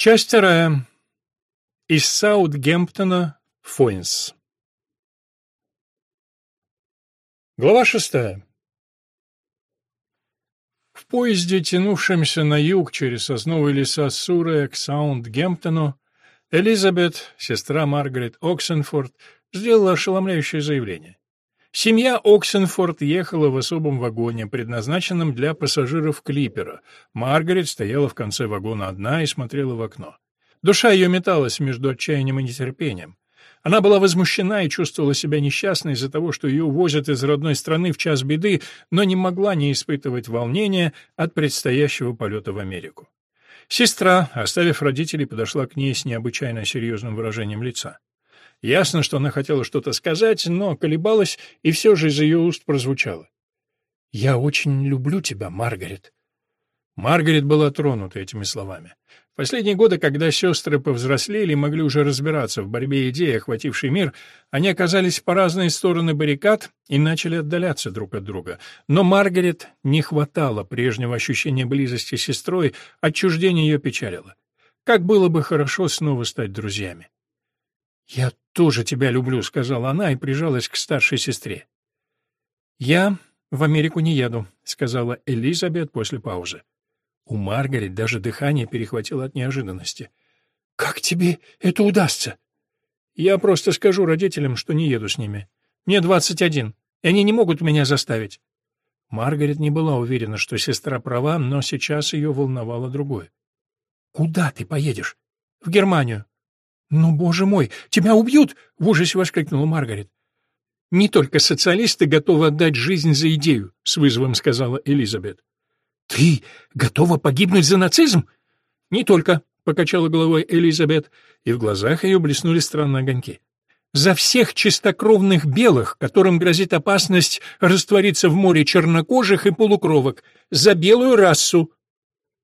Часть вторая. Из Саутгемптона в Фойнс. Глава шестая. В поезде, тянувшемся на юг через сосновые леса Суррея к Саундгемптону, Элизабет, сестра Маргарет Оксенфорд, сделала ошеломляющее заявление. Семья Оксенфорд ехала в особом вагоне, предназначенном для пассажиров клипера. Маргарет стояла в конце вагона одна и смотрела в окно. Душа ее металась между отчаянием и нетерпением. Она была возмущена и чувствовала себя несчастной из-за того, что ее увозят из родной страны в час беды, но не могла не испытывать волнения от предстоящего полета в Америку. Сестра, оставив родителей, подошла к ней с необычайно серьезным выражением лица. Ясно, что она хотела что-то сказать, но колебалась, и все же из ее уст прозвучало. «Я очень люблю тебя, Маргарет». Маргарет была тронута этими словами. В последние годы, когда сестры повзрослели и могли уже разбираться в борьбе идей, охватившей мир, они оказались по разные стороны баррикад и начали отдаляться друг от друга. Но Маргарет не хватало прежнего ощущения близости с сестрой, отчуждение ее печалило. Как было бы хорошо снова стать друзьями. «Я тоже тебя люблю», — сказала она и прижалась к старшей сестре. «Я в Америку не еду», — сказала Элизабет после паузы. У Маргарет даже дыхание перехватило от неожиданности. «Как тебе это удастся?» «Я просто скажу родителям, что не еду с ними. Мне двадцать один, и они не могут меня заставить». Маргарет не была уверена, что сестра права, но сейчас ее волновало другое. «Куда ты поедешь?» «В Германию. «Ну, боже мой, тебя убьют!» — в ужасе воскликнула Маргарет. «Не только социалисты готовы отдать жизнь за идею», — с вызовом сказала Элизабет. «Ты готова погибнуть за нацизм?» «Не только», — покачала головой Элизабет, и в глазах ее блеснули странные огоньки. «За всех чистокровных белых, которым грозит опасность раствориться в море чернокожих и полукровок, за белую расу,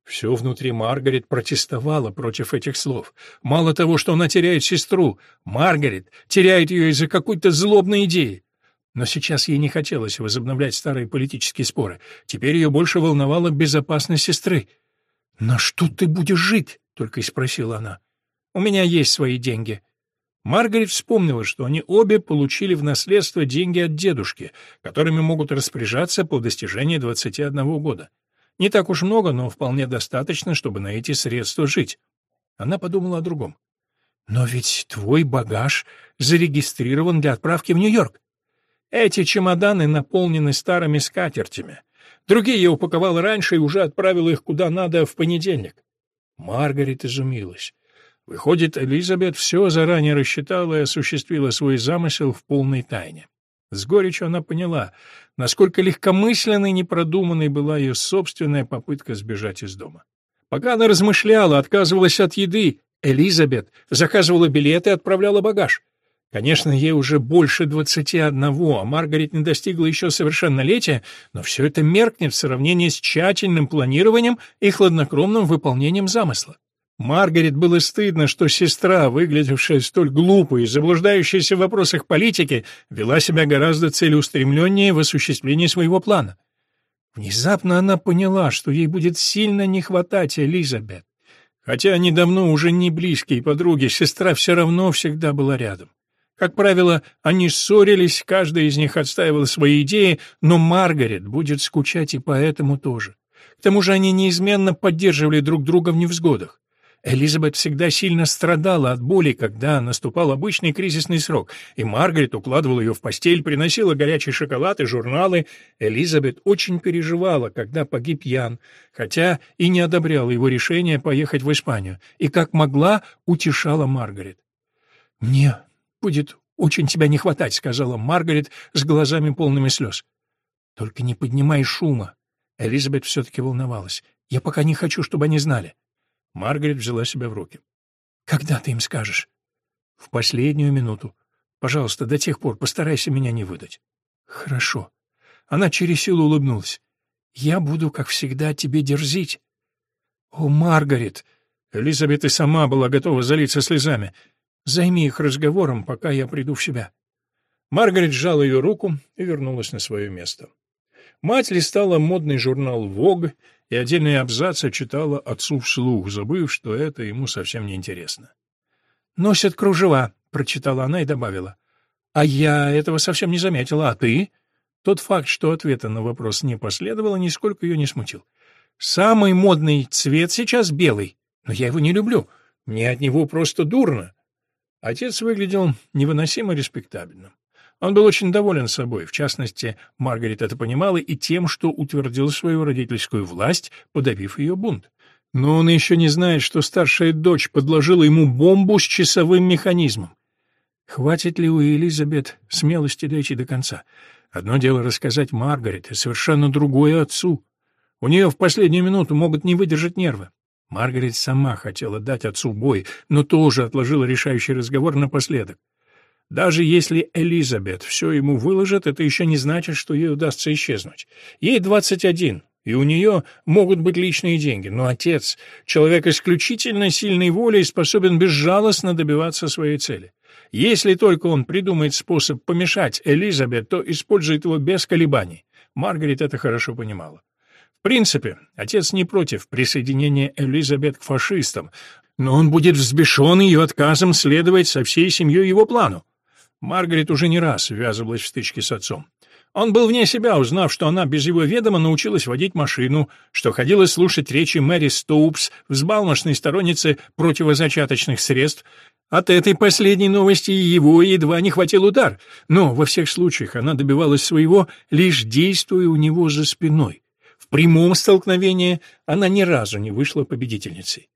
все внутри Маргарет протестовало против этих слов. Мало того, что она теряет сестру, Маргарет теряет ее из-за какой-то злобной идеи. Но сейчас ей не хотелось возобновлять старые политические споры. Теперь ее больше волновала безопасность сестры. «На что ты будешь жить?» — только и спросила она. «У меня есть свои деньги». Маргарет вспомнила, что они обе получили в наследство деньги от дедушки, которыми могут распоряжаться по достижении 21 года. Не так уж много, но вполне достаточно, чтобы на эти средства жить. Она подумала о другом. «Но ведь твой багаж зарегистрирован для отправки в Нью-Йорк. Эти чемоданы наполнены старыми скатертями. Другие я упаковал раньше и уже отправил их куда надо в понедельник». Маргарет изумилась. Выходит, Элизабет все заранее рассчитала и осуществила свой замысел в полной тайне. С горечью она поняла, насколько легкомысленной и непродуманной была ее собственная попытка сбежать из дома. Пока она размышляла, отказывалась от еды, Элизабет заказывала билеты и отправляла багаж. Конечно, ей уже больше двадцати одного, а Маргарет не достигла еще совершеннолетия, но все это меркнет в сравнении с тщательным планированием и хладнокровным выполнением замысла. Маргарет было стыдно, что сестра, выглядевшая столь глупой и заблуждающаяся в вопросах политики, вела себя гораздо целеустремленнее в осуществлении своего плана. Внезапно она поняла, что ей будет сильно не хватать Элизабет. Хотя они давно уже не близкие подруги, сестра все равно всегда была рядом. Как правило, они ссорились, каждая из них отстаивала свои идеи, но Маргарет будет скучать и поэтому тоже. К тому же они неизменно поддерживали друг друга в невзгодах. Элизабет всегда сильно страдала от боли, когда наступал обычный кризисный срок, и Маргарет укладывала ее в постель, приносила горячий шоколад и журналы. Элизабет очень переживала, когда погиб Ян, хотя и не одобряла его решение поехать в Испанию, и как могла утешала Маргарет. «Мне будет очень тебя не хватать», — сказала Маргарет с глазами полными слез. «Только не поднимай шума». Элизабет все-таки волновалась. «Я пока не хочу, чтобы они знали». Маргарет взяла себя в руки. «Когда ты им скажешь?» «В последнюю минуту. Пожалуйста, до тех пор постарайся меня не выдать». «Хорошо». Она через силу улыбнулась. «Я буду, как всегда, тебе дерзить». «О, Маргарет!» Элизабет и сама была готова залиться слезами. «Займи их разговором, пока я приду в себя». Маргарет сжала ее руку и вернулась на свое место. Мать листала модный журнал «Вог», и отдельные абзацы читала отцу вслух, забыв, что это ему совсем не интересно. «Носят кружева», — прочитала она и добавила. «А я этого совсем не заметила, а ты?» Тот факт, что ответа на вопрос не последовало, нисколько ее не смутил. «Самый модный цвет сейчас белый, но я его не люблю. Мне от него просто дурно». Отец выглядел невыносимо респектабельным. Он был очень доволен собой, в частности, Маргарет это понимала и тем, что утвердил свою родительскую власть, подавив ее бунт. Но он еще не знает, что старшая дочь подложила ему бомбу с часовым механизмом. Хватит ли у Элизабет смелости дойти до конца? Одно дело рассказать Маргарет, и совершенно другое отцу. У нее в последнюю минуту могут не выдержать нервы. Маргарет сама хотела дать отцу бой, но тоже отложила решающий разговор напоследок. Даже если Элизабет все ему выложит, это еще не значит, что ей удастся исчезнуть. Ей двадцать один, и у нее могут быть личные деньги, но отец, человек исключительно сильной воли, способен безжалостно добиваться своей цели. Если только он придумает способ помешать Элизабет, то использует его без колебаний. Маргарет это хорошо понимала. В принципе, отец не против присоединения Элизабет к фашистам, но он будет взбешен ее отказом следовать со всей семьей его плану. Маргарет уже не раз ввязывалась в стычки с отцом. Он был вне себя, узнав, что она без его ведома научилась водить машину, что ходила слушать речи Мэри Стоупс, взбалмошной сторонницы противозачаточных средств. От этой последней новости его едва не хватил удар, но во всех случаях она добивалась своего, лишь действуя у него за спиной. В прямом столкновении она ни разу не вышла победительницей.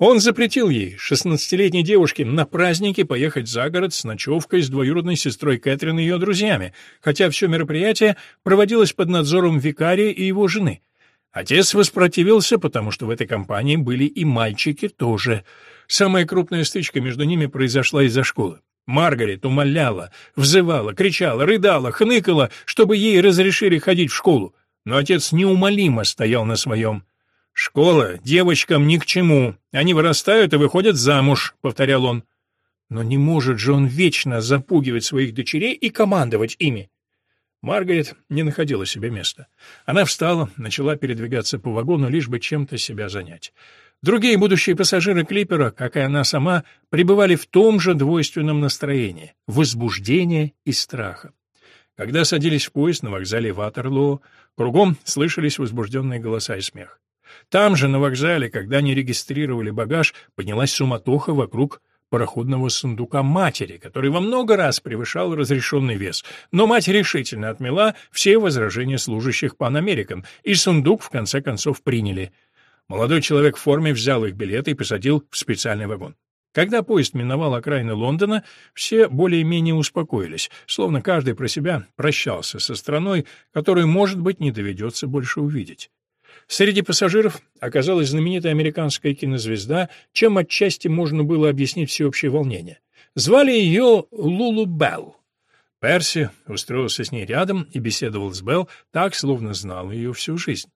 Он запретил ей, шестнадцатилетней девушке, на праздники поехать за город с ночевкой с двоюродной сестрой Кэтрин и ее друзьями, хотя все мероприятие проводилось под надзором викария и его жены. Отец воспротивился, потому что в этой компании были и мальчики тоже. Самая крупная стычка между ними произошла из-за школы. Маргарет умоляла, взывала, кричала, рыдала, хныкала, чтобы ей разрешили ходить в школу. Но отец неумолимо стоял на своем. «Школа девочкам ни к чему. Они вырастают и выходят замуж», — повторял он. Но не может же он вечно запугивать своих дочерей и командовать ими. Маргарет не находила себе места. Она встала, начала передвигаться по вагону, лишь бы чем-то себя занять. Другие будущие пассажиры клипера, как и она сама, пребывали в том же двойственном настроении — возбуждения и страха. Когда садились в поезд на вокзале Ватерлоо, кругом слышались возбужденные голоса и смех. Там же, на вокзале, когда они регистрировали багаж, поднялась суматоха вокруг пароходного сундука матери, который во много раз превышал разрешенный вес. Но мать решительно отмела все возражения служащих Pan American, и сундук в конце концов приняли. Молодой человек в форме взял их билеты и посадил в специальный вагон. Когда поезд миновал окраины Лондона, все более-менее успокоились, словно каждый про себя прощался со страной, которую, может быть, не доведется больше увидеть. Среди пассажиров оказалась знаменитая американская кинозвезда, чем отчасти можно было объяснить всеобщее волнение. Звали ее Лулу Белл. Перси устроился с ней рядом и беседовал с Белл так, словно знал ее всю жизнь.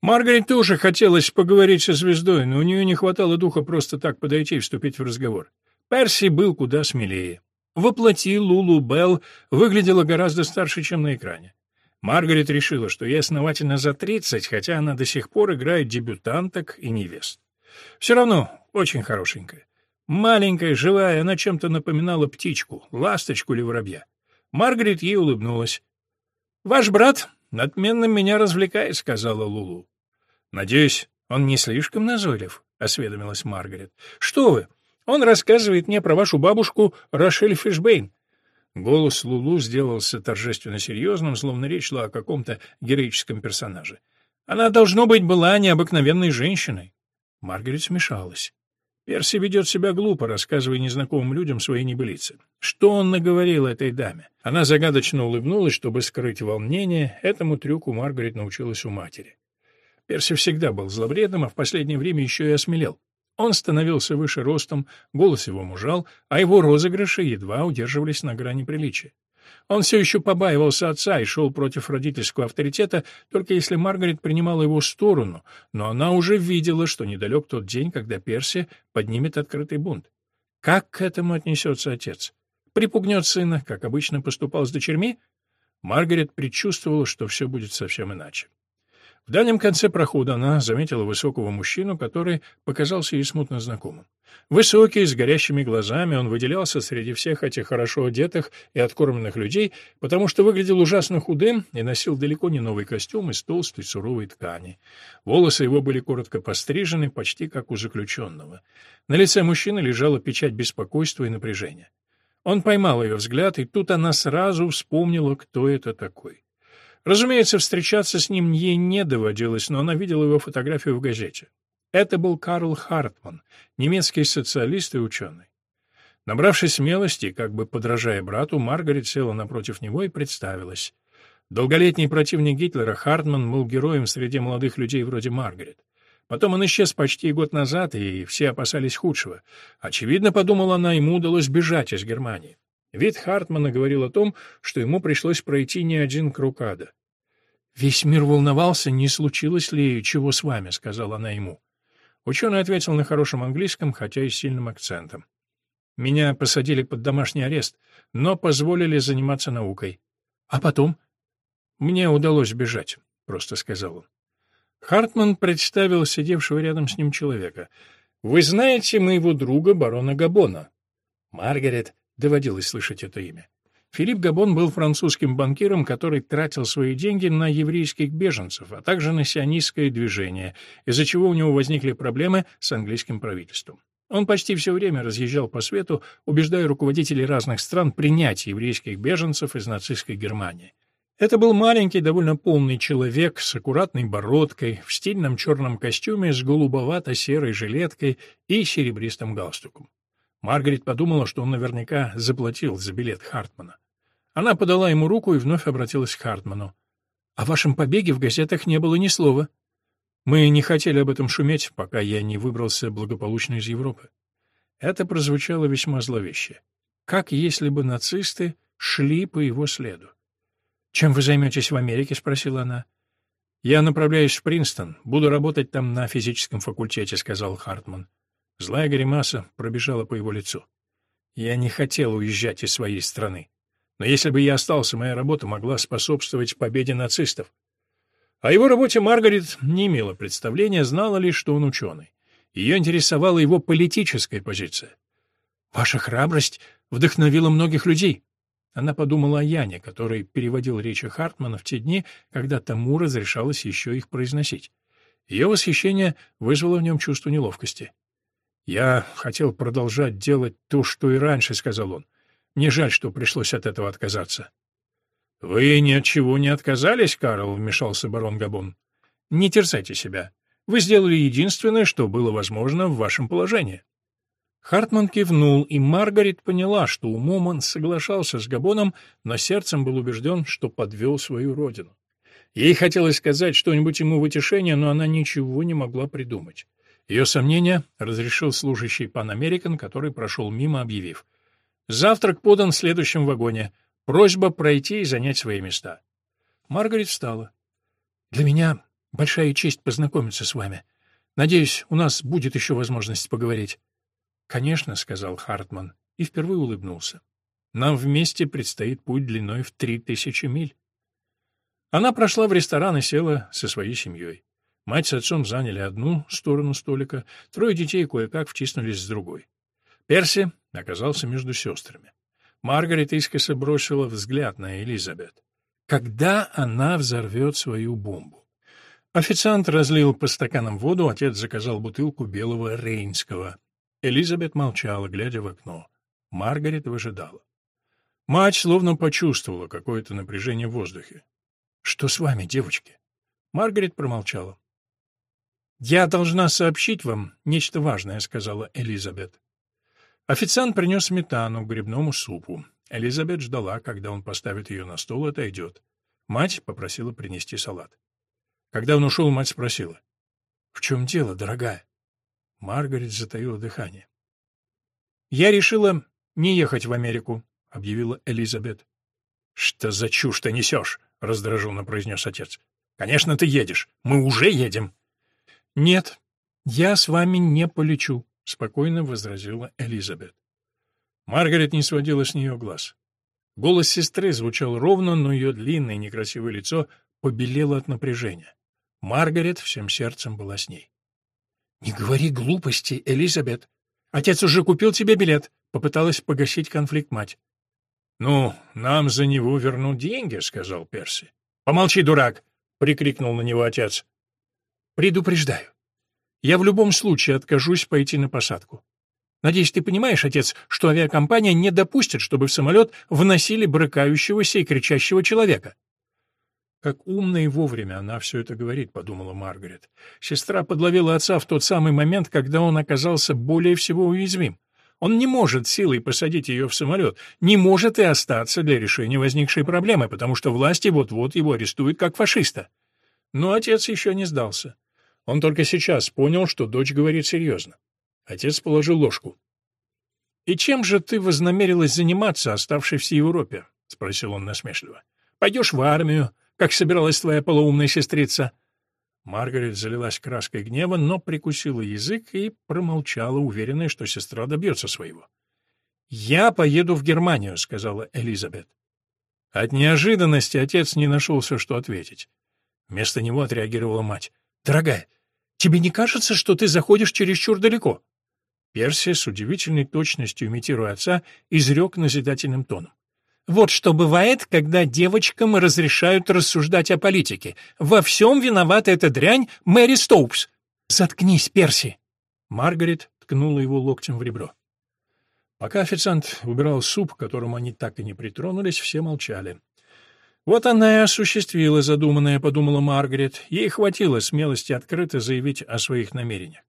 Маргарет тоже хотелось поговорить со звездой, но у нее не хватало духа просто так подойти и вступить в разговор. Перси был куда смелее. Воплоти Лулу Белл выглядела гораздо старше, чем на экране. Маргарет решила, что ей основательно за 30, хотя она до сих пор играет дебютанток и невест. Все равно очень хорошенькая. Маленькая, живая, она чем-то напоминала птичку, ласточку или воробья. Маргарет ей улыбнулась. «Ваш брат отменно меня развлекает», — сказала Лулу. «Надеюсь, он не слишком назойлив», — осведомилась Маргарет. «Что вы? Он рассказывает мне про вашу бабушку Рошель Фишбейн. Голос Лулу сделался торжественно серьезным, словно речь шла о каком-то героическом персонаже. Она, должно быть, была необыкновенной женщиной. Маргарет смешалась. Перси ведет себя глупо, рассказывая незнакомым людям свои небылицы. Что он наговорил этой даме? Она загадочно улыбнулась, чтобы скрыть волнение. Этому трюку Маргарет научилась у матери. Перси всегда был зловредным, а в последнее время еще и осмелел. Он становился выше ростом, голос его мужал, а его розыгрыши едва удерживались на грани приличия. Он все еще побаивался отца и шел против родительского авторитета, только если Маргарет принимала его сторону, но она уже видела, что недалек тот день, когда Перси поднимет открытый бунт. Как к этому отнесется отец? Припугнет сына, как обычно поступал с дочерьми? Маргарет предчувствовала, что все будет совсем иначе. В дальнем конце прохода она заметила высокого мужчину, который показался ей смутно знакомым. Высокий, с горящими глазами, он выделялся среди всех этих хорошо одетых и откормленных людей, потому что выглядел ужасно худым и носил далеко не новый костюм из толстой суровой ткани. Волосы его были коротко пострижены, почти как у заключенного. На лице мужчины лежала печать беспокойства и напряжения. Он поймал ее взгляд, и тут она сразу вспомнила, кто это такой. Разумеется, встречаться с ним ей не доводилось, но она видела его фотографию в газете. Это был Карл Хартман, немецкий социалист и ученый. Набравшись смелости, как бы подражая брату, Маргарет села напротив него и представилась. Долголетний противник Гитлера Хартман был героем среди молодых людей вроде Маргарет. Потом он исчез почти год назад, и все опасались худшего. Очевидно, подумала она, ему удалось бежать из Германии. Вид Хартмана говорил о том, что ему пришлось пройти не один круг ада. «Весь мир волновался, не случилось ли чего с вами», — сказала она ему. Ученый ответил на хорошем английском, хотя и с сильным акцентом. «Меня посадили под домашний арест, но позволили заниматься наукой. А потом?» «Мне удалось бежать», — просто сказал он. Хартман представил сидевшего рядом с ним человека. «Вы знаете моего друга, барона Габона?» Маргарет Доводилось слышать это имя. Филипп Габон был французским банкиром, который тратил свои деньги на еврейских беженцев, а также на сионистское движение, из-за чего у него возникли проблемы с английским правительством. Он почти все время разъезжал по свету, убеждая руководителей разных стран принять еврейских беженцев из нацистской Германии. Это был маленький, довольно полный человек с аккуратной бородкой, в стильном черном костюме с голубовато-серой жилеткой и серебристым галстуком. Маргарет подумала, что он наверняка заплатил за билет Хартмана. Она подала ему руку и вновь обратилась к Хартману. «О вашем побеге в газетах не было ни слова. Мы не хотели об этом шуметь, пока я не выбрался благополучно из Европы». Это прозвучало весьма зловеще. Как если бы нацисты шли по его следу. «Чем вы займетесь в Америке?» — спросила она. «Я направляюсь в Принстон. Буду работать там на физическом факультете», — сказал Хартман. Злая гримаса пробежала по его лицу. Я не хотел уезжать из своей страны. Но если бы я остался, моя работа могла способствовать победе нацистов. О его работе Маргарет не имела представления, знала лишь, что он ученый. Ее интересовала его политическая позиция. «Ваша храбрость вдохновила многих людей». Она подумала о Яне, который переводил речи Хартмана в те дни, когда тому разрешалось еще их произносить. Ее восхищение вызвало в нем чувство неловкости. «Я хотел продолжать делать то, что и раньше», — сказал он. «Мне жаль, что пришлось от этого отказаться». «Вы ни от чего не отказались, Карл?» — вмешался барон Габон. «Не терзайте себя. Вы сделали единственное, что было возможно в вашем положении». Хартман кивнул, и Маргарет поняла, что умом он соглашался с Габоном, но сердцем был убежден, что подвел свою родину. Ей хотелось сказать что-нибудь ему в утешение, но она ничего не могла придумать. Ее сомнения разрешил служащий пан Американ, который прошел мимо, объявив. «Завтрак подан в следующем вагоне. Просьба пройти и занять свои места». Маргарет встала. «Для меня большая честь познакомиться с вами. Надеюсь, у нас будет еще возможность поговорить». «Конечно», — сказал Хартман и впервые улыбнулся. «Нам вместе предстоит путь длиной в три тысячи миль». Она прошла в ресторан и села со своей семьей. Мать с отцом заняли одну сторону столика, трое детей кое-как втиснулись с другой. Перси оказался между сестрами. Маргарет искоса бросила взгляд на Элизабет. Когда она взорвет свою бомбу? Официант разлил по стаканам воду, отец заказал бутылку белого рейнского. Элизабет молчала, глядя в окно. Маргарет выжидала. Мать словно почувствовала какое-то напряжение в воздухе. «Что с вами, девочки?» Маргарет промолчала. «Я должна сообщить вам нечто важное», — сказала Элизабет. Официант принес сметану к грибному супу. Элизабет ждала, когда он поставит ее на стол и отойдет. Мать попросила принести салат. Когда он ушел, мать спросила. «В чем дело, дорогая?» Маргарет затаила дыхание. «Я решила не ехать в Америку», — объявила Элизабет. «Что за чушь ты несешь?» — раздраженно произнес отец. «Конечно, ты едешь. Мы уже едем». «Нет, я с вами не полечу», — спокойно возразила Элизабет. Маргарет не сводила с нее глаз. Голос сестры звучал ровно, но ее длинное некрасивое лицо побелело от напряжения. Маргарет всем сердцем была с ней. «Не говори глупости, Элизабет. Отец уже купил тебе билет», — попыталась погасить конфликт мать. «Ну, нам за него вернут деньги», — сказал Перси. «Помолчи, дурак!» — прикрикнул на него отец. «Предупреждаю. Я в любом случае откажусь пойти на посадку. Надеюсь, ты понимаешь, отец, что авиакомпания не допустит, чтобы в самолет вносили брыкающегося и кричащего человека. Как умно и вовремя она все это говорит, подумала Маргарет. Сестра подловила отца в тот самый момент, когда он оказался более всего уязвим. Он не может силой посадить ее в самолет, не может и остаться для решения возникшей проблемы, потому что власти вот-вот его арестуют как фашиста. Но отец еще не сдался. Он только сейчас понял, что дочь говорит серьезно. Отец положил ложку. «И чем же ты вознамерилась заниматься, оставшись в Европе?» — спросил он насмешливо. «Пойдешь в армию, как собиралась твоя полуумная сестрица?» Маргарет залилась краской гнева, но прикусила язык и промолчала, уверенная, что сестра добьется своего. «Я поеду в Германию», — сказала Элизабет. От неожиданности отец не нашелся, что ответить. Вместо него отреагировала мать. «Дорогая, тебе не кажется, что ты заходишь чересчур далеко?» Персия с удивительной точностью, имитируя отца, изрек назидательным тоном. Вот что бывает, когда девочкам разрешают рассуждать о политике. Во всем виновата эта дрянь Мэри Стоупс. Заткнись, Перси. Маргарет ткнула его локтем в ребро. Пока официант убирал суп, к которому они так и не притронулись, все молчали. Вот она и осуществила задуманное, подумала Маргарет. Ей хватило смелости открыто заявить о своих намерениях.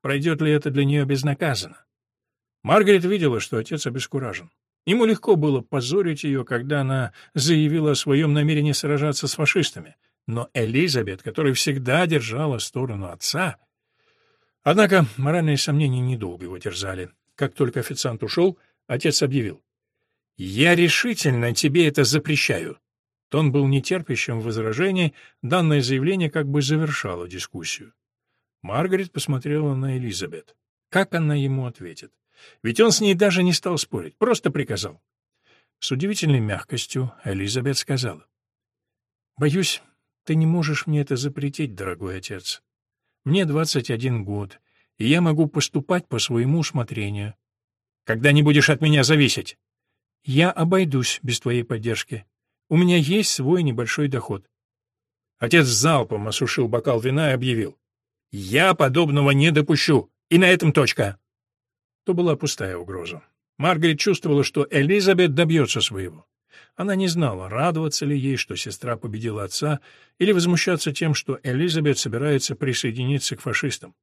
Пройдет ли это для нее безнаказанно? Маргарет видела, что отец обескуражен. Ему легко было позорить ее, когда она заявила о своем намерении сражаться с фашистами. Но Элизабет, которая всегда держала сторону отца... Однако моральные сомнения недолго его терзали. Как только официант ушел, отец объявил. «Я решительно тебе это запрещаю». Тон был нетерпящим возражений, данное заявление как бы завершало дискуссию. Маргарет посмотрела на Элизабет. Как она ему ответит? Ведь он с ней даже не стал спорить, просто приказал. С удивительной мягкостью Элизабет сказала. «Боюсь, ты не можешь мне это запретить, дорогой отец. Мне 21 год, и я могу поступать по своему усмотрению. Когда не будешь от меня зависеть?» «Я обойдусь без твоей поддержки. У меня есть свой небольшой доход». Отец залпом осушил бокал вина и объявил. «Я подобного не допущу, и на этом точка» то была пустая угроза. Маргарет чувствовала, что Элизабет добьется своего. Она не знала, радоваться ли ей, что сестра победила отца, или возмущаться тем, что Элизабет собирается присоединиться к фашистам.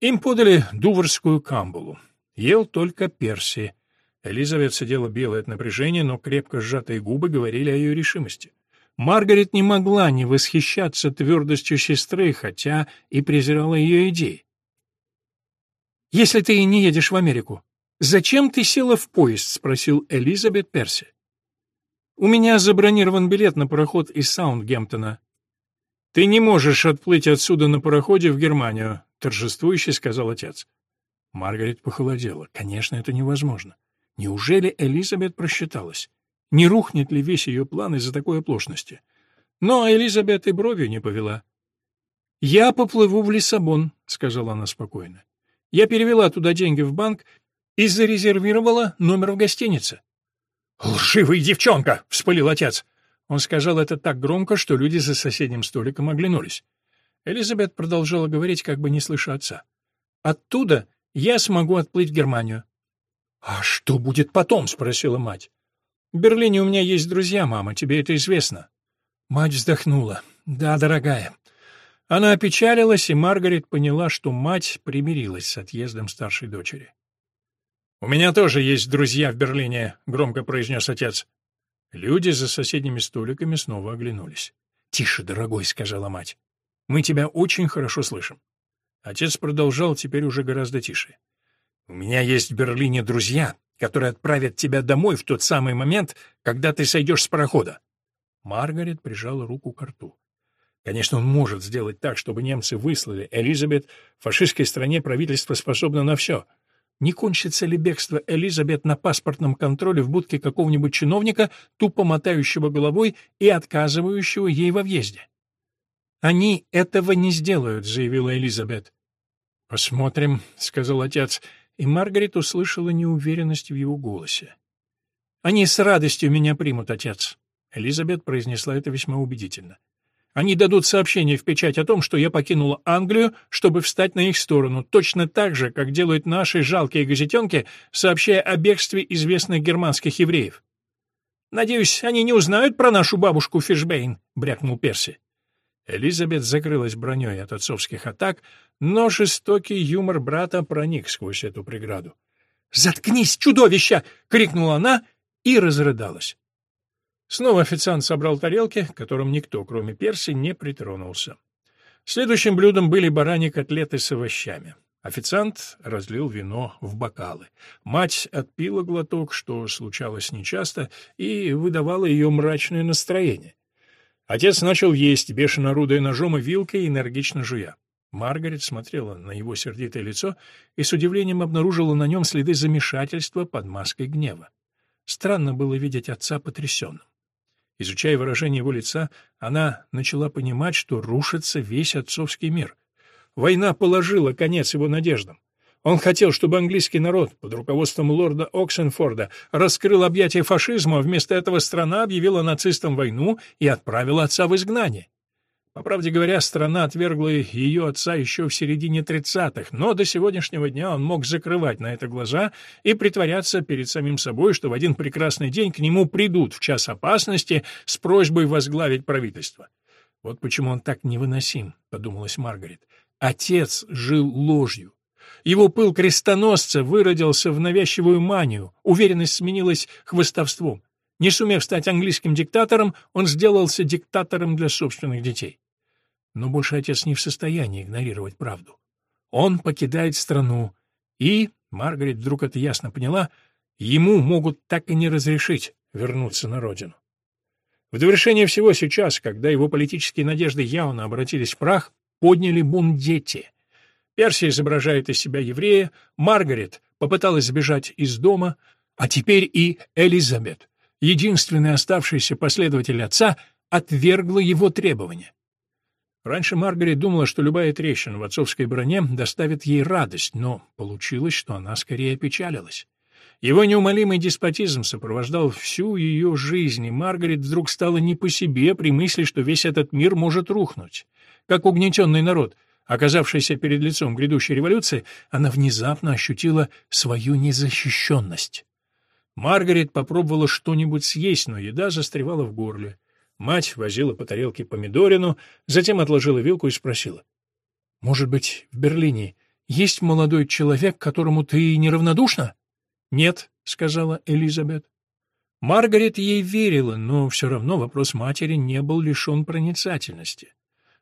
Им подали дуварскую камбулу. Ел только Перси. Элизабет сидела белая от напряжения, но крепко сжатые губы говорили о ее решимости. Маргарет не могла не восхищаться твердостью сестры, хотя и презирала ее идеи. «Если ты не едешь в Америку, зачем ты села в поезд?» — спросил Элизабет Перси. «У меня забронирован билет на пароход из Саундгемптона». «Ты не можешь отплыть отсюда на пароходе в Германию», — торжествующе сказал отец. Маргарет похолодела. Конечно, это невозможно. Неужели Элизабет просчиталась? Не рухнет ли весь ее план из-за такой оплошности? Но Элизабет и бровью не повела. «Я поплыву в Лиссабон», — сказала она спокойно. Я перевела туда деньги в банк и зарезервировала номер в гостинице. «Лживая девчонка!» — вспылил отец. Он сказал это так громко, что люди за соседним столиком оглянулись. Элизабет продолжала говорить, как бы не слыша отца. «Оттуда я смогу отплыть в Германию». «А что будет потом?» — спросила мать. «В Берлине у меня есть друзья, мама, тебе это известно». Мать вздохнула. «Да, дорогая, она опечалилась, и Маргарет поняла, что мать примирилась с отъездом старшей дочери. «У меня тоже есть друзья в Берлине», — громко произнес отец. Люди за соседними столиками снова оглянулись. «Тише, дорогой», — сказала мать. «Мы тебя очень хорошо слышим». Отец продолжал теперь уже гораздо тише. «У меня есть в Берлине друзья, которые отправят тебя домой в тот самый момент, когда ты сойдешь с парохода». Маргарет прижала руку к рту. Конечно, он может сделать так, чтобы немцы выслали Элизабет. В фашистской стране правительство способно на все. Не кончится ли бегство Элизабет на паспортном контроле в будке какого-нибудь чиновника, тупо мотающего головой и отказывающего ей во въезде? «Они этого не сделают», — заявила Элизабет. «Посмотрим», — сказал отец, и Маргарет услышала неуверенность в его голосе. «Они с радостью меня примут, отец», — Элизабет произнесла это весьма убедительно. «Они дадут сообщение в печать о том, что я покинула Англию, чтобы встать на их сторону, точно так же, как делают наши жалкие газетенки, сообщая о бегстве известных германских евреев». «Надеюсь, они не узнают про нашу бабушку Фишбейн», — брякнул Перси. Элизабет закрылась броней от отцовских атак, но жестокий юмор брата проник сквозь эту преграду. «Заткнись, чудовище!» — крикнула она и разрыдалась. Снова официант собрал тарелки, к которым никто, кроме Перси, не притронулся. Следующим блюдом были бараньи котлеты с овощами. Официант разлил вино в бокалы. Мать отпила глоток, что случалось нечасто, и выдавала ее мрачное настроение. Отец начал есть, бешено орудуя ножом и вилкой, энергично жуя. Маргарет смотрела на его сердитое лицо и с удивлением обнаружила на нем следы замешательства под маской гнева. Странно было видеть отца потрясенным. Изучая выражение его лица, она начала понимать, что рушится весь отцовский мир. Война положила конец его надеждам. Он хотел, чтобы английский народ под руководством лорда Оксенфорда раскрыл объятия фашизма, а вместо этого страна объявила нацистам войну и отправила отца в изгнание. По правде говоря, страна отвергла ее отца еще в середине 30-х, но до сегодняшнего дня он мог закрывать на это глаза и притворяться перед самим собой, что в один прекрасный день к нему придут в час опасности с просьбой возглавить правительство. «Вот почему он так невыносим», — подумалась Маргарет. «Отец жил ложью, его пыл крестоносца выродился в навязчивую манию, уверенность сменилась хвостовством. Не сумев стать английским диктатором, он сделался диктатором для собственных детей. Но больше отец не в состоянии игнорировать правду. Он покидает страну, и, Маргарет вдруг это ясно поняла, ему могут так и не разрешить вернуться на родину. В довершение всего сейчас, когда его политические надежды явно обратились в прах, подняли бунт дети — Перси изображает из себя еврея, Маргарет попыталась сбежать из дома, а теперь и Элизабет, единственный оставшийся последователь отца, отвергла его требования. Раньше Маргарет думала, что любая трещина в отцовской броне доставит ей радость, но получилось, что она скорее опечалилась. Его неумолимый деспотизм сопровождал всю ее жизнь, и Маргарет вдруг стала не по себе при мысли, что весь этот мир может рухнуть. Как угнетенный народ — Оказавшаяся перед лицом грядущей революции, она внезапно ощутила свою незащищенность. Маргарет попробовала что-нибудь съесть, но еда застревала в горле. Мать возила по тарелке помидорину, затем отложила вилку и спросила. — Может быть, в Берлине есть молодой человек, которому ты неравнодушна? — Нет, — сказала Элизабет. Маргарет ей верила, но все равно вопрос матери не был лишен проницательности.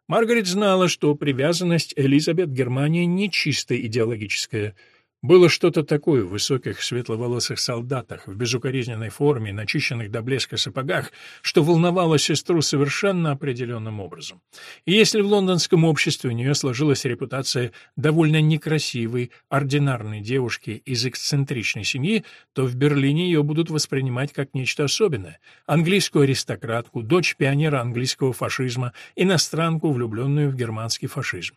Маргарет знала, что привязанность Элизабет к Германии не чисто идеологическая – было что-то такое в высоких светловолосых солдатах, в безукоризненной форме, начищенных до блеска сапогах, что волновало сестру совершенно определенным образом. И если в лондонском обществе у нее сложилась репутация довольно некрасивой, ординарной девушки из эксцентричной семьи, то в Берлине ее будут воспринимать как нечто особенное. Английскую аристократку, дочь пионера английского фашизма, иностранку, влюбленную в германский фашизм.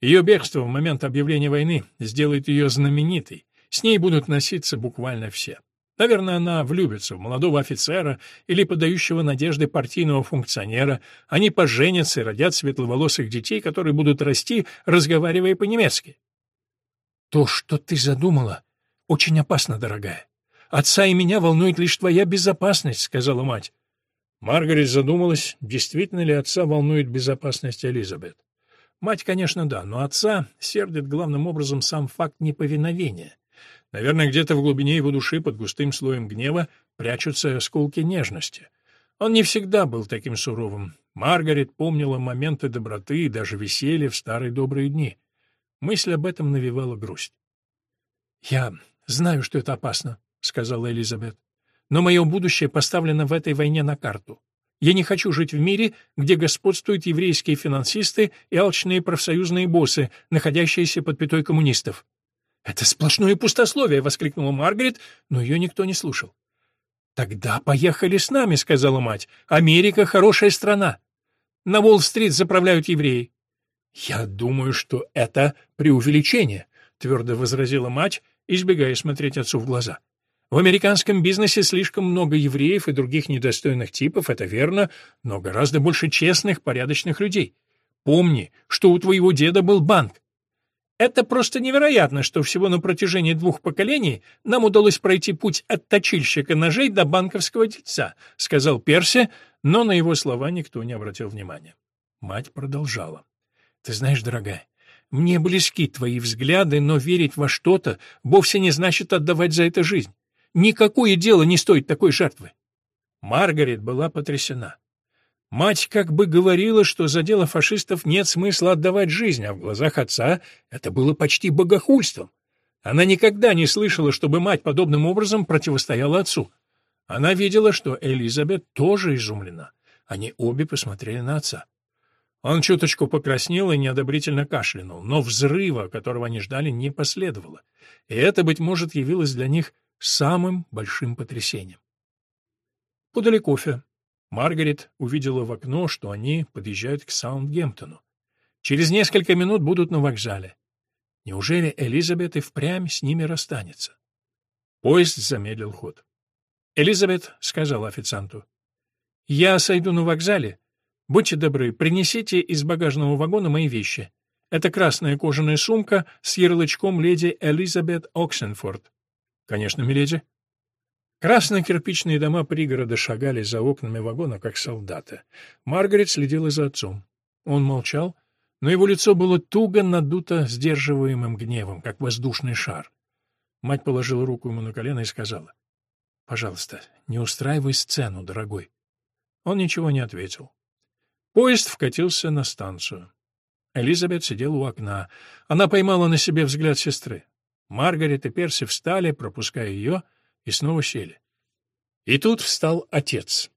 Ее бегство в момент объявления войны сделает ее знаменитой. С ней будут носиться буквально все. Наверное, она влюбится в молодого офицера или подающего надежды партийного функционера. Они поженятся и родят светловолосых детей, которые будут расти, разговаривая по-немецки. «То, что ты задумала, очень опасно, дорогая. Отца и меня волнует лишь твоя безопасность», — сказала мать. Маргарет задумалась, действительно ли отца волнует безопасность Элизабет. Мать, конечно, да, но отца сердит главным образом сам факт неповиновения. Наверное, где-то в глубине его души под густым слоем гнева прячутся осколки нежности. Он не всегда был таким суровым. Маргарет помнила моменты доброты и даже веселья в старые добрые дни. Мысль об этом навевала грусть. «Я знаю, что это опасно», — сказала Элизабет. «Но мое будущее поставлено в этой войне на карту. Я не хочу жить в мире, где господствуют еврейские финансисты и алчные профсоюзные боссы, находящиеся под пятой коммунистов. «Это сплошное пустословие!» — воскликнула Маргарет, но ее никто не слушал. «Тогда поехали с нами», — сказала мать. «Америка — хорошая страна». На Уолл-стрит заправляют евреи. «Я думаю, что это преувеличение», — твердо возразила мать, избегая смотреть отцу в глаза. «В американском бизнесе слишком много евреев и других недостойных типов, это верно, но гораздо больше честных, порядочных людей. Помни, что у твоего деда был банк. Это просто невероятно, что всего на протяжении двух поколений нам удалось пройти путь от точильщика ножей до банковского дельца», — сказал Перси, но на его слова никто не обратил внимания. Мать продолжала. «Ты знаешь, дорогая, мне близки твои взгляды, но верить во что-то вовсе не значит отдавать за это жизнь. Никакое дело не стоит такой жертвы». Маргарет была потрясена. Мать как бы говорила, что за дело фашистов нет смысла отдавать жизнь, а в глазах отца это было почти богохульством. Она никогда не слышала, чтобы мать подобным образом противостояла отцу. Она видела, что Элизабет тоже изумлена. Они обе посмотрели на отца. Он чуточку покраснел и неодобрительно кашлянул, но взрыва, которого они ждали, не последовало. И это, быть может, явилось для них самым большим потрясением. Подали кофе. Маргарет увидела в окно, что они подъезжают к Саундгемптону. Через несколько минут будут на вокзале. Неужели Элизабет и впрямь с ними расстанется? Поезд замедлил ход. Элизабет сказала официанту. «Я сойду на вокзале. Будьте добры, принесите из багажного вагона мои вещи. Это красная кожаная сумка с ярлычком леди Элизабет Оксенфорд». «Конечно, миледи». Красно-кирпичные дома пригорода шагали за окнами вагона, как солдаты. Маргарет следила за отцом. Он молчал, но его лицо было туго надуто сдерживаемым гневом, как воздушный шар. Мать положила руку ему на колено и сказала, «Пожалуйста, не устраивай сцену, дорогой». Он ничего не ответил. Поезд вкатился на станцию. Элизабет сидела у окна. Она поймала на себе взгляд сестры. Маргарет и Перси встали, пропуская ее — и снова сели. И тут встал отец.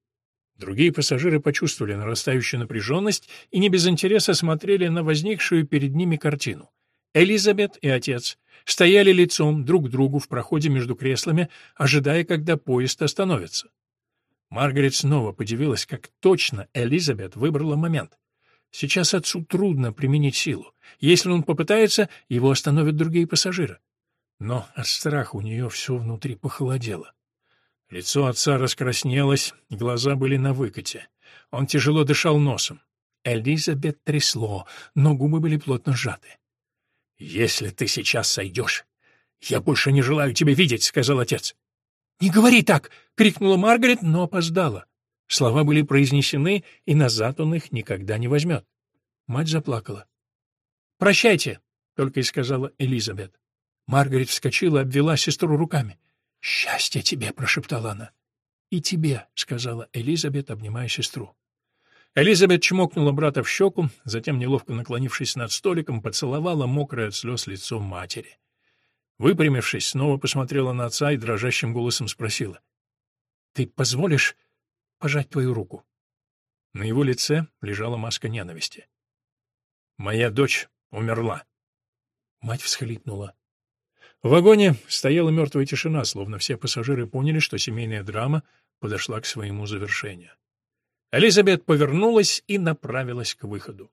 Другие пассажиры почувствовали нарастающую напряженность и не без интереса смотрели на возникшую перед ними картину. Элизабет и отец стояли лицом друг к другу в проходе между креслами, ожидая, когда поезд остановится. Маргарет снова подивилась, как точно Элизабет выбрала момент. Сейчас отцу трудно применить силу. Если он попытается, его остановят другие пассажиры. Но от страха у нее все внутри похолодело. Лицо отца раскраснелось, глаза были на выкате. Он тяжело дышал носом. Элизабет трясло, но губы были плотно сжаты. «Если ты сейчас сойдешь, я больше не желаю тебя видеть», — сказал отец. «Не говори так!» — крикнула Маргарет, но опоздала. Слова были произнесены, и назад он их никогда не возьмет. Мать заплакала. «Прощайте», — только и сказала Элизабет. Маргарет вскочила, обвела сестру руками. «Счастье тебе!» — прошептала она. «И тебе!» — сказала Элизабет, обнимая сестру. Элизабет чмокнула брата в щеку, затем, неловко наклонившись над столиком, поцеловала мокрое от слез лицо матери. Выпрямившись, снова посмотрела на отца и дрожащим голосом спросила. «Ты позволишь пожать твою руку?» На его лице лежала маска ненависти. «Моя дочь умерла». Мать всхлипнула. В вагоне стояла мертвая тишина, словно все пассажиры поняли, что семейная драма подошла к своему завершению. Элизабет повернулась и направилась к выходу.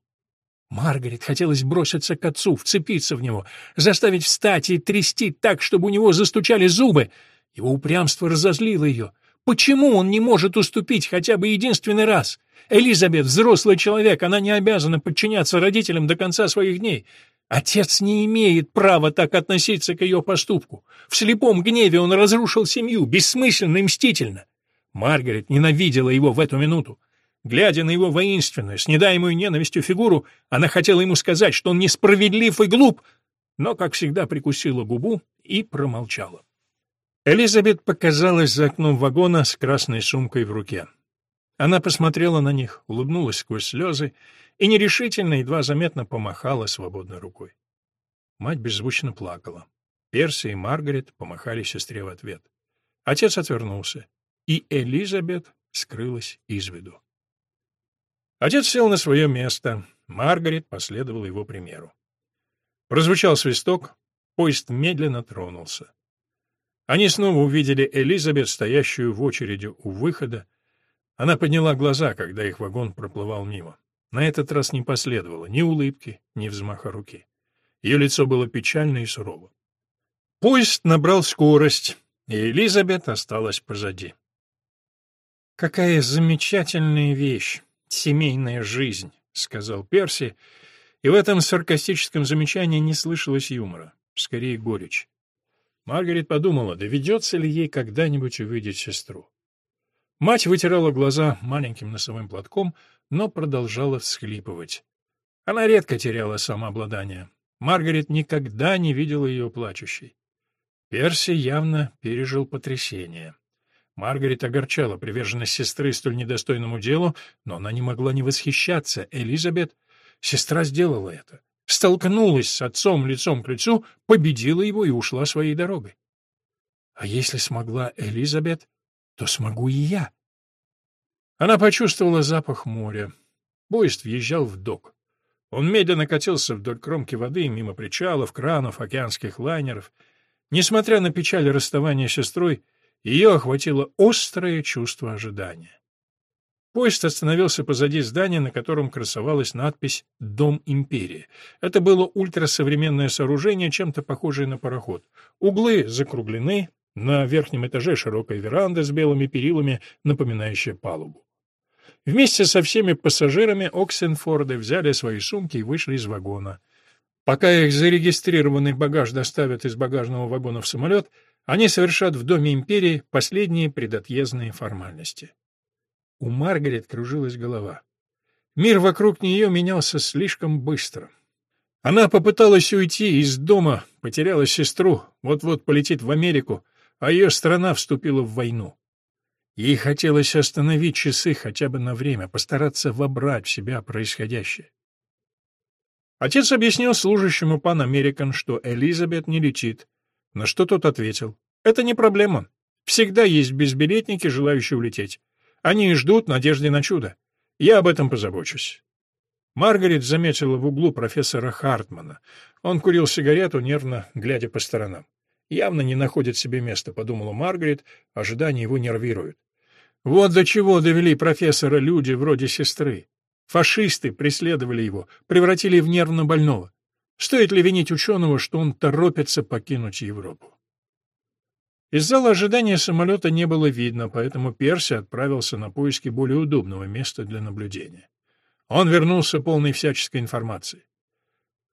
Маргарет хотелось броситься к отцу, вцепиться в него, заставить встать и трясти так, чтобы у него застучали зубы. Его упрямство разозлило ее. Почему он не может уступить хотя бы единственный раз? Элизабет — взрослый человек, она не обязана подчиняться родителям до конца своих дней. Отец не имеет права так относиться к ее поступку. В слепом гневе он разрушил семью, бессмысленно и мстительно. Маргарет ненавидела его в эту минуту. Глядя на его воинственную, с недаемую ненавистью фигуру, она хотела ему сказать, что он несправедлив и глуп, но, как всегда, прикусила губу и промолчала. Элизабет показалась за окном вагона с красной сумкой в руке. Она посмотрела на них, улыбнулась сквозь слезы и нерешительно, едва заметно помахала свободной рукой. Мать беззвучно плакала. Перси и Маргарет помахали сестре в ответ. Отец отвернулся, и Элизабет скрылась из виду. Отец сел на свое место, Маргарет последовала его примеру. Прозвучал свисток, поезд медленно тронулся. Они снова увидели Элизабет, стоящую в очереди у выхода. Она подняла глаза, когда их вагон проплывал мимо. На этот раз не последовало ни улыбки, ни взмаха руки. Ее лицо было печально и сурово. Поезд набрал скорость, и Элизабет осталась позади. «Какая замечательная вещь — семейная жизнь», — сказал Перси, и в этом саркастическом замечании не слышалось юмора, скорее горечь. Маргарет подумала, доведется ли ей когда-нибудь увидеть сестру. Мать вытирала глаза маленьким носовым платком, но продолжала всхлипывать. Она редко теряла самообладание. Маргарет никогда не видела ее плачущей. Перси явно пережил потрясение. Маргарет огорчала приверженность сестры столь недостойному делу, но она не могла не восхищаться. Элизабет, сестра сделала это. Столкнулась с отцом лицом к лицу, победила его и ушла своей дорогой. А если смогла Элизабет, то смогу и я. Она почувствовала запах моря. Поезд въезжал в док. Он медленно катился вдоль кромки воды, мимо причалов, кранов, океанских лайнеров — Несмотря на печаль расставания с сестрой, ее охватило острое чувство ожидания. Поезд остановился позади здания, на котором красовалась надпись «Дом империи». Это было ультрасовременное сооружение, чем-то похожее на пароход. Углы закруглены, на верхнем этаже широкая веранда с белыми перилами, напоминающая палубу. Вместе со всеми пассажирами Оксенфорды взяли свои сумки и вышли из вагона. Пока их зарегистрированный багаж доставят из багажного вагона в самолет, они совершат в Доме империи последние предотъездные формальности. У Маргарет кружилась голова. Мир вокруг нее менялся слишком быстро. Она попыталась уйти из дома, потеряла сестру, вот-вот полетит в Америку, а ее страна вступила в войну. Ей хотелось остановить часы хотя бы на время, постараться вобрать в себя происходящее. Отец объяснил служащему пан Американ, что Элизабет не летит, на что тот ответил, «Это не проблема. Всегда есть безбилетники, желающие улететь. Они ждут надежды на чудо. Я об этом позабочусь». Маргарет заметила в углу профессора Хартмана. Он курил сигарету, нервно глядя по сторонам. «Явно не находит себе места», — подумала Маргарет, ожидания его нервируют. Вот до чего довели профессора люди вроде сестры. Фашисты преследовали его, превратили в нервно больного. Стоит ли винить ученого, что он торопится покинуть Европу? Из зала ожидания самолета не было видно, поэтому Перси отправился на поиски более удобного места для наблюдения. Он вернулся полный всяческой информации.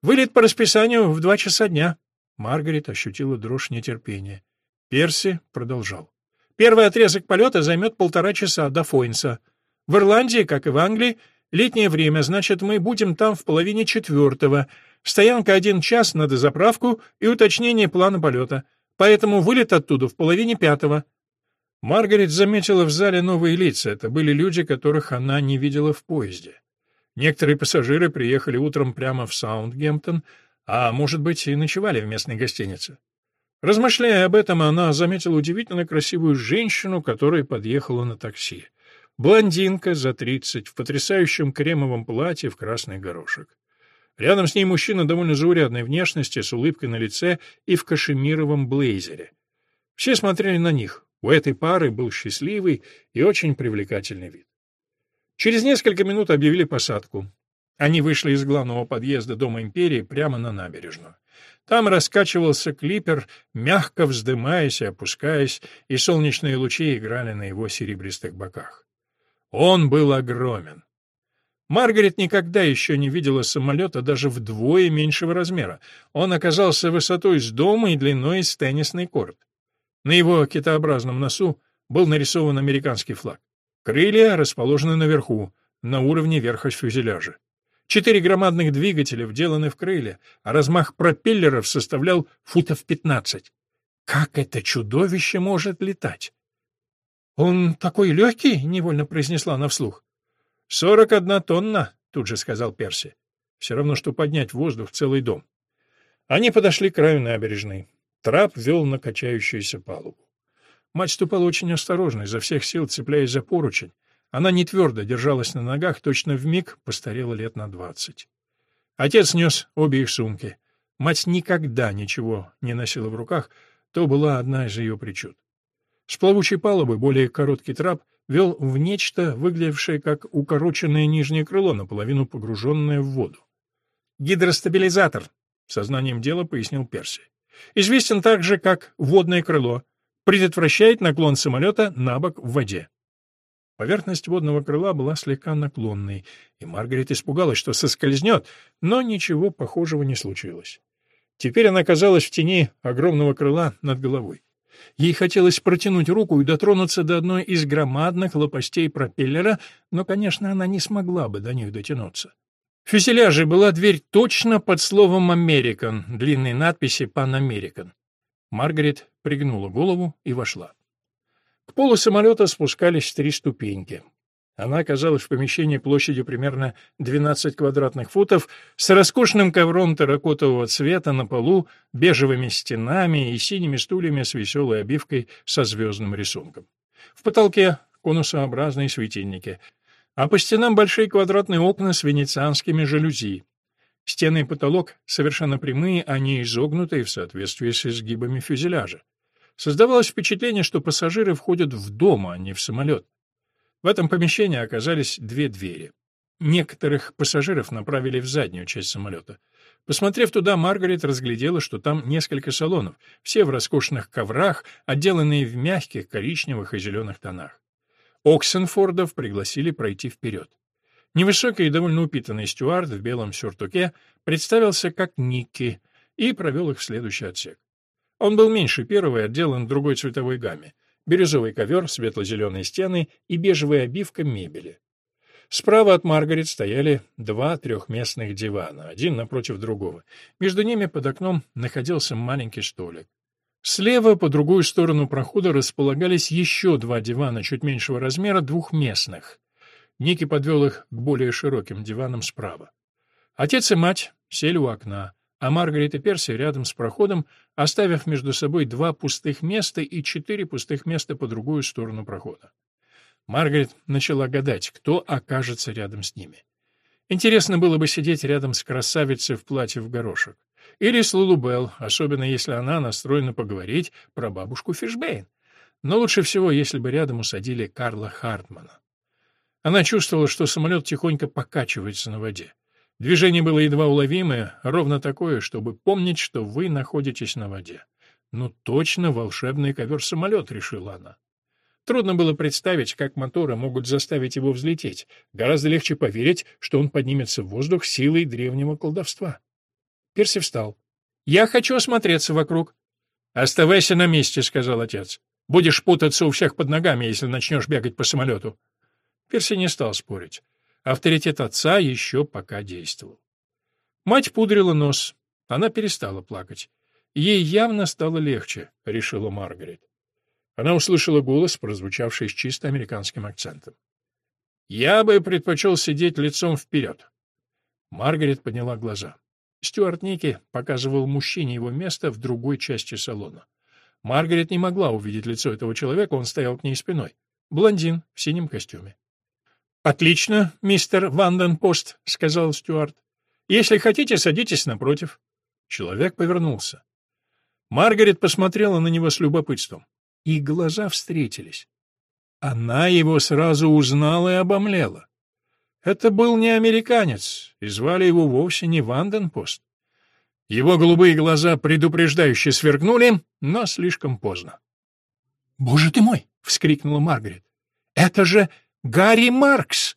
«Вылет по расписанию в два часа дня». Маргарет ощутила дрожь нетерпения. Перси продолжал. «Первый отрезок полета займет полтора часа до Фойнса. В Ирландии, как и в Англии, Летнее время, значит, мы будем там в половине четвертого. Стоянка один час на дозаправку и уточнение плана полета. Поэтому вылет оттуда в половине пятого». Маргарет заметила в зале новые лица. Это были люди, которых она не видела в поезде. Некоторые пассажиры приехали утром прямо в Саундгемптон, а, может быть, и ночевали в местной гостинице. Размышляя об этом, она заметила удивительно красивую женщину, которая подъехала на такси. Блондинка за тридцать, в потрясающем кремовом платье в красный горошек. Рядом с ней мужчина довольно заурядной внешности, с улыбкой на лице и в кашемировом блейзере. Все смотрели на них. У этой пары был счастливый и очень привлекательный вид. Через несколько минут объявили посадку. Они вышли из главного подъезда Дома империи прямо на набережную. Там раскачивался клипер, мягко вздымаясь и опускаясь, и солнечные лучи играли на его серебристых боках. Он был огромен. Маргарет никогда еще не видела самолета даже вдвое меньшего размера. Он оказался высотой с дома и длиной с теннисный корт. На его китообразном носу был нарисован американский флаг. Крылья расположены наверху, на уровне верха фюзеляжа. Четыре громадных двигателя вделаны в крылья, а размах пропеллеров составлял футов пятнадцать. Как это чудовище может летать? «Он такой легкий?» — невольно произнесла она вслух. «Сорок одна тонна», — тут же сказал Перси. «Все равно, что поднять в воздух целый дом». Они подошли к краю набережной. Трап вел на качающуюся палубу. Мать ступала очень осторожно, изо всех сил цепляясь за поручень. Она не твердо держалась на ногах, точно в миг постарела лет на двадцать. Отец нес обе их сумки. Мать никогда ничего не носила в руках, то была одна из ее причуд. С плавучей палубы более короткий трап вел в нечто, выглядевшее как укороченное нижнее крыло, наполовину погруженное в воду. «Гидростабилизатор», — сознанием дела пояснил Перси. «Известен также как водное крыло. Предотвращает наклон самолета на бок в воде». Поверхность водного крыла была слегка наклонной, и Маргарет испугалась, что соскользнет, но ничего похожего не случилось. Теперь она оказалась в тени огромного крыла над головой. Ей хотелось протянуть руку и дотронуться до одной из громадных лопастей пропеллера, но, конечно, она не смогла бы до них дотянуться. В фюзеляже была дверь точно под словом «Американ», длинной надписи «Пан Американ». Маргарет пригнула голову и вошла. К полу самолета спускались три ступеньки. Она оказалась в помещении площадью примерно 12 квадратных футов с роскошным ковром терракотового цвета на полу, бежевыми стенами и синими стульями с веселой обивкой со звездным рисунком. В потолке конусообразные светильники, а по стенам большие квадратные окна с венецианскими жалюзи. Стены и потолок совершенно прямые, не изогнутые в соответствии с изгибами фюзеляжа. Создавалось впечатление, что пассажиры входят в дом, а не в самолет. В этом помещении оказались две двери. Некоторых пассажиров направили в заднюю часть самолета. Посмотрев туда, Маргарет разглядела, что там несколько салонов, все в роскошных коврах, отделанные в мягких коричневых и зеленых тонах. Оксенфордов пригласили пройти вперед. Невысокий и довольно упитанный стюард в белом сюртуке представился как Никки и провел их в следующий отсек. Он был меньше первого и отделан в другой цветовой гамме. Бирюзовый ковер, светло-зеленые стены и бежевая обивка мебели. Справа от Маргарет стояли два трехместных дивана, один напротив другого. Между ними под окном находился маленький столик. Слева, по другую сторону прохода, располагались еще два дивана чуть меньшего размера, двухместных. Ники подвел их к более широким диванам справа. Отец и мать сели у окна а Маргарет и Перси рядом с проходом, оставив между собой два пустых места и четыре пустых места по другую сторону прохода. Маргарет начала гадать, кто окажется рядом с ними. Интересно было бы сидеть рядом с красавицей в платье в горошек. Или с Лулубел, особенно если она настроена поговорить про бабушку Фишбейн. Но лучше всего, если бы рядом усадили Карла Хартмана. Она чувствовала, что самолет тихонько покачивается на воде. Движение было едва уловимое, ровно такое, чтобы помнить, что вы находитесь на воде. «Ну точно волшебный ковер-самолет», — решила она. Трудно было представить, как моторы могут заставить его взлететь. Гораздо легче поверить, что он поднимется в воздух силой древнего колдовства. Перси встал. «Я хочу осмотреться вокруг». «Оставайся на месте», — сказал отец. «Будешь путаться у всех под ногами, если начнешь бегать по самолету». Перси не стал спорить. Авторитет отца еще пока действовал. Мать пудрила нос. Она перестала плакать. Ей явно стало легче, решила Маргарет. Она услышала голос, прозвучавший с чисто американским акцентом. «Я бы предпочел сидеть лицом вперед». Маргарет подняла глаза. Стюарт Ники показывал мужчине его место в другой части салона. Маргарет не могла увидеть лицо этого человека, он стоял к ней спиной. Блондин в синем костюме. «Отлично, мистер Ванденпост», — сказал Стюарт. «Если хотите, садитесь напротив». Человек повернулся. Маргарет посмотрела на него с любопытством. И глаза встретились. Она его сразу узнала и обомлела. Это был не американец, и звали его вовсе не Ванденпост. Его голубые глаза предупреждающе сверкнули, но слишком поздно. «Боже ты мой!» — вскрикнула Маргарет. «Это же Гарри Маркс!»